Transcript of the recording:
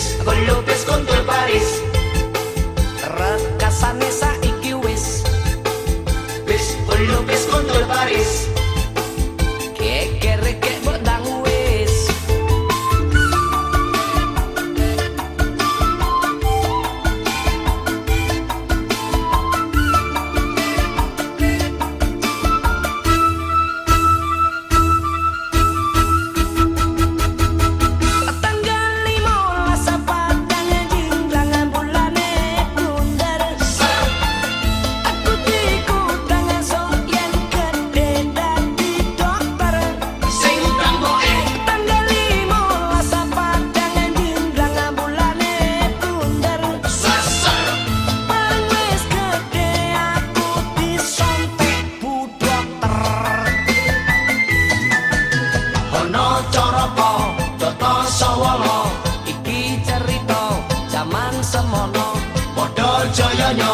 López, con López contra París. ちょよよ」